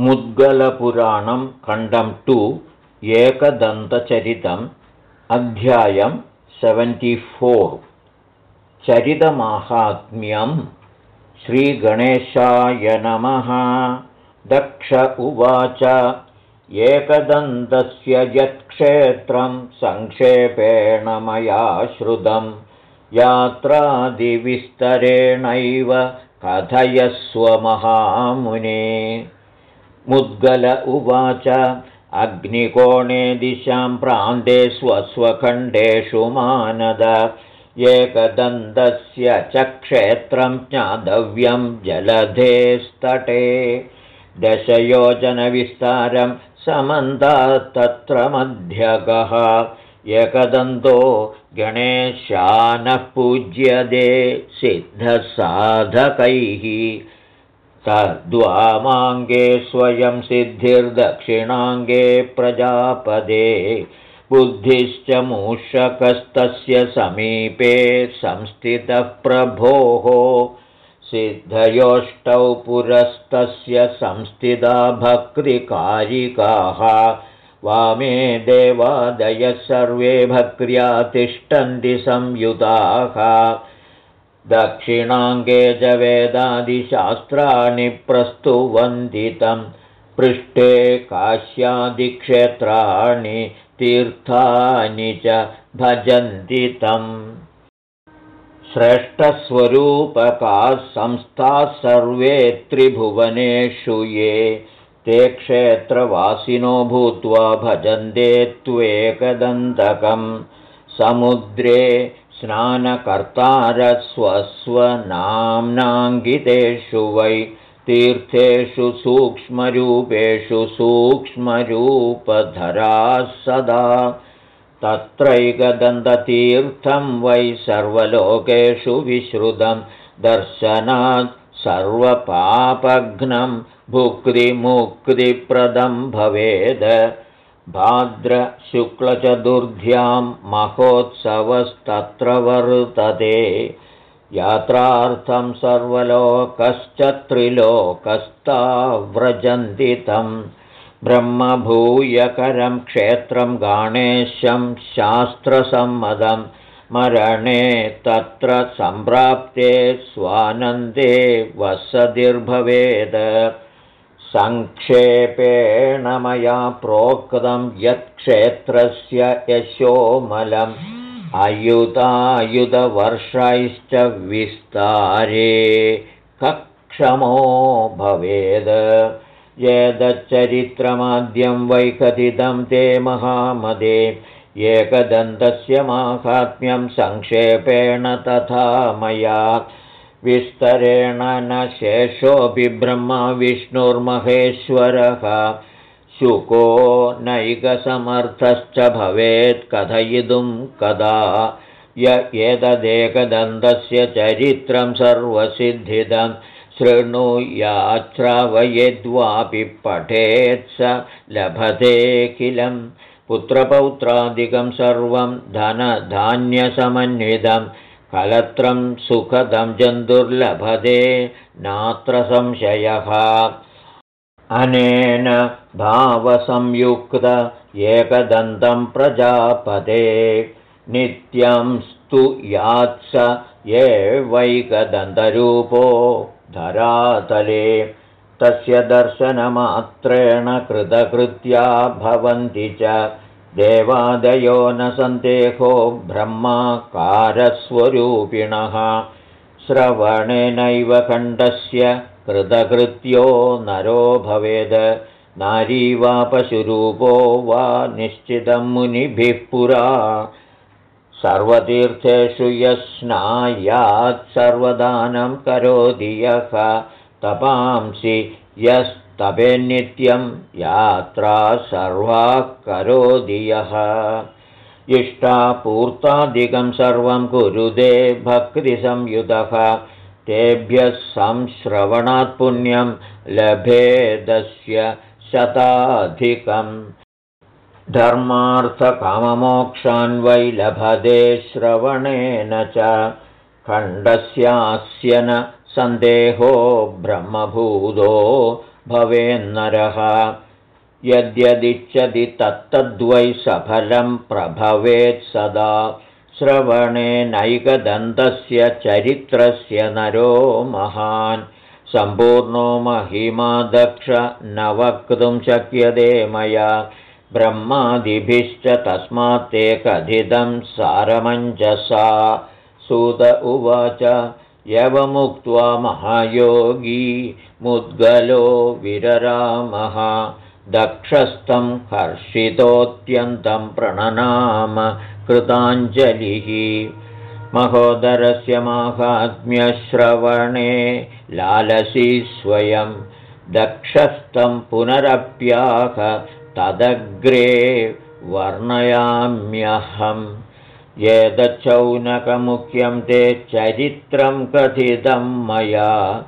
मुद्गलपुराणं खण्डं टु एकदन्तचरितम् अध्यायं सेवेण्टिफोर्। चरितमाहात्म्यं श्रीगणेशाय नमः। दक्ष उवाच एकदन्तस्य यत्क्षेत्रं सङ्क्षेपेण मया श्रुतं। यात्रादिविस्तरेणैव कथयस्वमहामुने मुद्गल उवाच। अग्निकोणे दिशां प्रान्ते स्वस्वखण्डेषु मानद। एकदन्तस्य च क्षेत्रं ज्ञातव्यं जलधेस्तटे। दशयोजनविस्तारं समन्तात्तत्र मध्यगः। एकदन्तो गणेशानः पूज्यते सिद्धसाधकैः तद्वामाङ्गे स्वयं सिद्धिर्दक्षिणाङ्गे प्रजापदे। बुद्धिश्च मूषकस्तस्य समीपे संस्थितः प्रभोः। सिद्धयोष्टौ पुरस्तस्य संस्थिता भक्तिकारिकाः। वामे देवादयः सर्वे भक्र्या तिष्ठन्ति संयुताः दक्षिणाङ्गे च वेदादिशास्त्राणि प्रस्तुवन्दितं पृष्ठे काश्यादिक्षेत्राणि तीर्थानि च भजन्ति तम् श्रेष्ठस्वरूपकाः संस्थाः सर्वे त्रिभुवनेषु ये ते क्षेत्रवासिनो भूत्वा भजन्ते त्वेकदन्तकं। समुद्रे स्नानकर्तारस्वस्वनाम्नाङ्गितेषु वै तीर्थेषु सूक्ष्मरूपेषु सूक्ष्मरूपधराः सदा। तत्रैकदन्ततीर्थं वै सर्वलोकेषु विश्रुतं दर्शनात् सर्वपापघ्नं भुक्तिमुक्तिप्रदं भवेद भाद्रशुक्लचतुर्ध्यां महोत्सवस्तत्र वर्तते। यात्रार्थं सर्वलोकश्च त्रिलोकस्ता व्रजन्ति तं। ब्रह्मभूयकरं क्षेत्रं गाणेशं शास्त्रसम्मदं मरणे तत्र सम्प्राप्ते स्वानन्दे वसतिर्भवेद सङ्क्षेपेण मया प्रोक्तं यत्क्षेत्रस्य यशोमलम्। अयुतायुधवर्षैश्च विस्तारे कक्षमो भवेद्। यदच्चरित्रमाद्यं वैकथितं ते महामदे। एकदन्तस्य माहात्म्यं सङ्क्षेपेण तथा मया विस्तरेण न शेषोऽपि ब्रह्मा विष्णुर्महेश्वरः। शुको नैकसमर्थश्च भवेत् कथयितुं कदा। य एतदेकदन्तस्य चरित्रं सर्वसिद्धिदं। शृणुयाच्छ्रावयेद्वापि पठेत् स लभतेऽखिलं पुत्रपौत्रादिकं सर्वं धनधान्यसमन्वितम् कलत्रं सुखदं जन्तुर्लभते नात्र संशयः। अनेन भावसंयुक्त एकदन्तं प्रजापते। नित्यं स्तु यात्स एवैकदन्तरूपो धरातले। तस्य दर्शनमात्रेण कृतकृत्या भवन्ति च देवादयो न सन्देहो ब्रह्माकारस्वरूपिणः। श्रवणेनैव खण्डस्य कृतकृत्यो नरो भवेद। नारी वा पशुरूपो वा निश्चितं मुनिभिः पुरा। सर्वतीर्थेषु यस्नायात् सर्वदानं करोति यः। तपांसि यस् तपेन्नित्यं यात्रा सर्वा करोति यः। इष्टापूर्तादिकं सर्वं कुरुदे भक्तिसंयुतः तेभ्यः संश्रवणात् पुण्यं लभेदस्य शताधिकम्। धर्मार्थकाममोक्षान् वै लभते श्रवणेन च। खण्डस्यास्य न सन्देहो ब्रह्मभूतो भवेन्नरः यद्यदिच्छति तत्तद्वै सफलं प्रभवेत् सदा। श्रवणेनैकदन्तस्य चरित्रस्य नरो महान्। सम्पूर्णो महिमा दक्ष न वक्तुं शक्यते मया। ब्रह्मादिभिश्च तस्मात् ते कथितं सारमञ्जसा। सुत उवाच यवमुक्त्वा महायोगी मुद्गलो विररामः। दक्षस्थं हर्षितोऽत्यन्तं प्रणनाम कृताञ्जलिः। महोदरस्य माहात्म्यश्रवणे लालसी स्वयं दक्षस्थं पुनरप्याह। तदग्रे वर्णयाम्यहम् एतच्छौनकमुख्यं ते चरित्रं कथितं मया।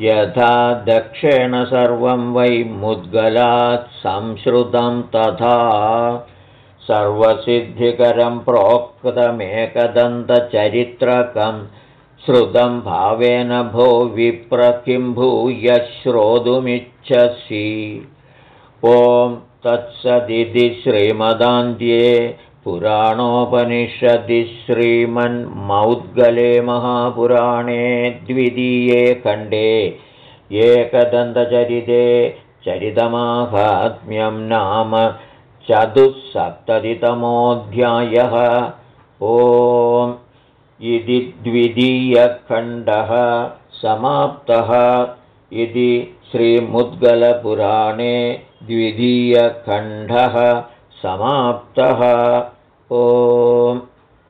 यथा दक्षेण सर्वं वै मुद्गलात् संश्रुतं तथा। सर्वसिद्धिकरं प्रोक्तमेकदन्तचरित्रकं श्रुतं भावेन भो विप्र किं भूय श्रोतुमिच्छसि। ॐ तत्सदिति श्रीमदान्ध्ये पुराणोपनिषदि श्रीमन्मौद्गले महापुराणे द्वितीये खण्डे एकदन्तचरिते चरितमाहात्म्यं नाम चतुस्सप्ततितमोऽध्यायः ॐ इति द्वितीयखण्डः समाप्तः। इति श्रीमुद्गलपुराणे द्वितीयखण्डः समाप्तः। ओम्